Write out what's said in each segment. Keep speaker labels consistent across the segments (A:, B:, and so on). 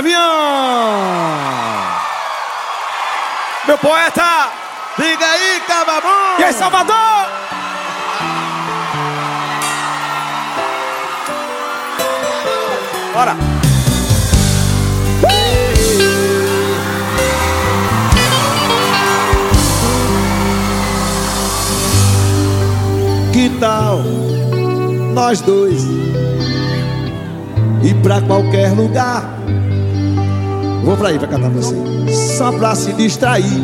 A: avião. Meu poeta,
B: diga aí, Cababão.
A: E aí, Salvador? Bora.
B: Que tal nós dois ir pra qualquer lugar? Vou pra aí pra cantar pra você. Só pra se distrair.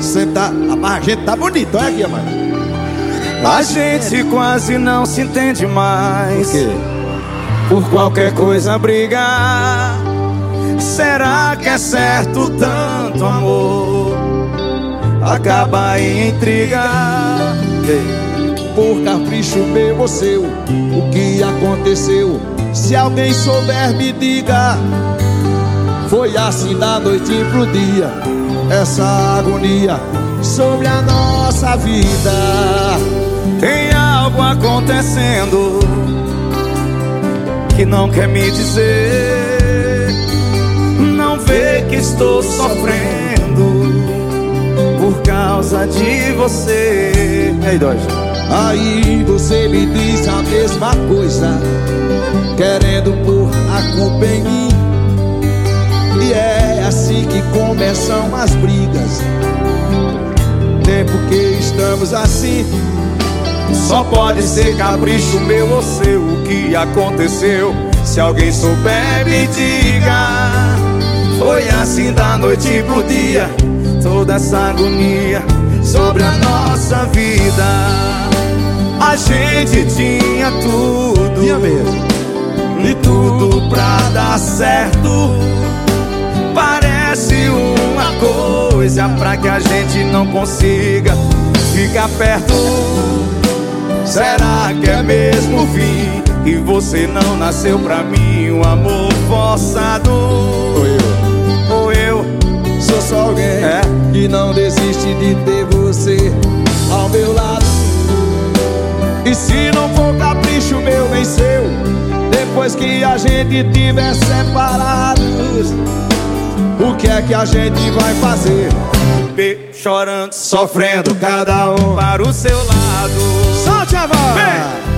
B: Sentar. A gente tá bonito, olha aqui, mano.
A: A gente quase não se entende mais.
B: Por quê?
A: Por qualquer coisa brigar. Será que é certo tanto amor? Acaba em intriga.
B: Por capricho meu ou seu, o que aconteceu? Se alguém souber, me diga. Foi assim da noite pro dia, essa agonia sobre a nossa vida.
A: Tem algo acontecendo que não quer me dizer. Não vê que estou sofrendo por causa de você.
B: Aí você me diz a mesma coisa, querendo pôr a culpa em mim. E é assim que começam as brigas. Tempo que estamos assim.
A: Só pode ser capricho meu ou seu o que aconteceu. Se alguém souber, me diga. Foi assim da noite pro dia, toda essa agonia sobre a nossa vida. A gente tinha tudo,
B: tinha mesmo,
A: e tudo pra dar certo. Parece uma coisa pra que a gente não consiga ficar perto. Será que é mesmo o fim? E você não nasceu pra mim, um amor forçado.
B: Ou eu,
A: ou eu,
B: sou só alguém
A: é?
B: que não desiste de ter você ao meu lado. E se não for capricho meu nem seu, depois que a gente tiver separados, o que é que a gente vai fazer?
A: Be chorando, sofrendo, cada um para o seu lado.
B: Solte a voz!
A: Vem.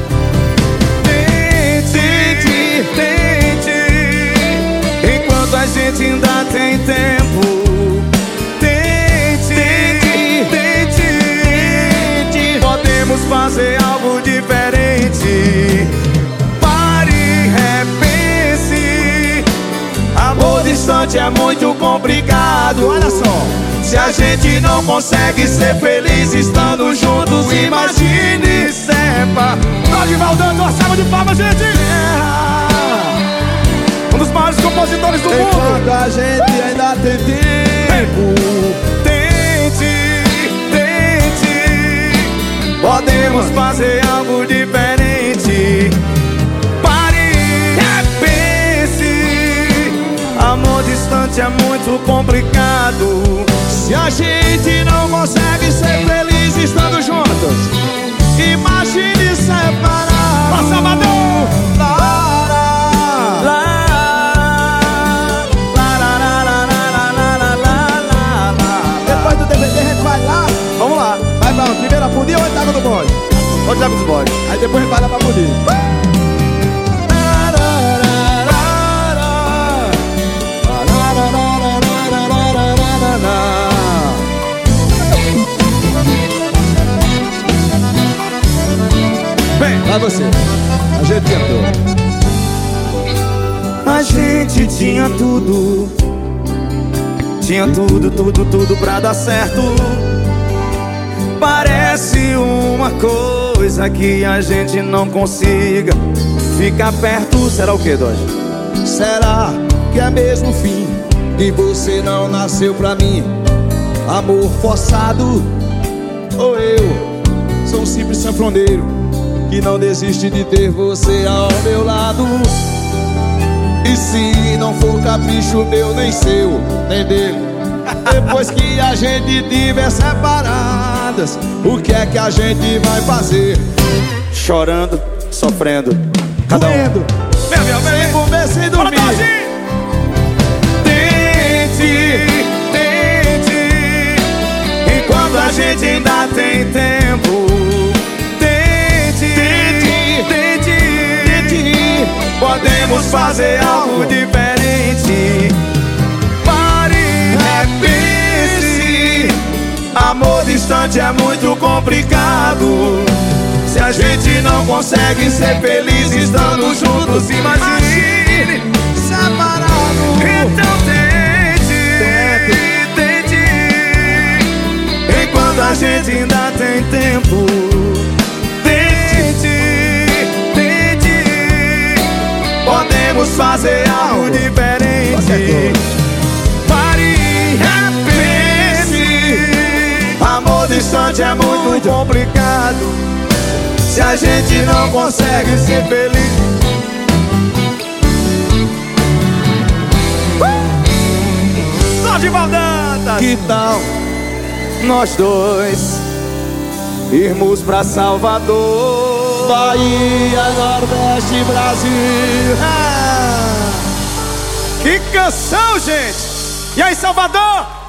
A: Tente, tente, enquanto a gente Distante é muito complicado.
B: Olha só.
A: Se a gente não consegue ser feliz estando juntos, imagine sepa. Nodival dando uma salva de palmas, gente! Um dos maiores compositores do mundo.
B: Enquanto a gente ainda tem tempo.
A: Tente, tente. Podemos fazer algo
B: Se a gente não consegue ser feliz estando juntos, imagine separar.
A: Pra Salvador!
B: Depois do DVD a gente vai lá.
A: Vamos lá.
B: Vai pra primeira pudim ou oitava do bode?
A: Oitava dos bodes.
B: Aí depois a gente vai lá pra. Vai você. A gente tentou.
A: A gente tinha tudo. Tinha tudo, tudo, tudo pra dar certo. Parece uma coisa que a gente não consiga ficar perto. Será o que, Dodge?
B: Será que é mesmo o fim? Que você não nasceu pra mim? Amor forçado? Ou eu sou um simples sanfoneiro que não desiste de ter você ao meu lado. E se não for capricho meu, nem seu, nem dele. Depois que a gente tiver separadas, o que é que a gente vai fazer?
A: Chorando, sofrendo, correndo. um.
B: Doendo,
A: sem comer,
B: sem
A: dormir.
B: Tente, tente,
A: enquanto
B: a gente ainda tem tempo.
A: Dodge! fazer algo diferente. Pare, repense. Amor distante é muito complicado. Se a gente não consegue ser feliz estando juntos, imagine separado. Então tente, tente, enquanto a gente ainda tem tempo. Fazer algo diferente. Pare, repense. Amor distante é muito complicado. Se a gente não consegue ser feliz uh! Só de Valdantas
B: Que tal
A: nós dois Irmos pra Salvador
B: Bahia, Nordeste, Brasil
A: ah, Que canção, gente! E aí, Salvador?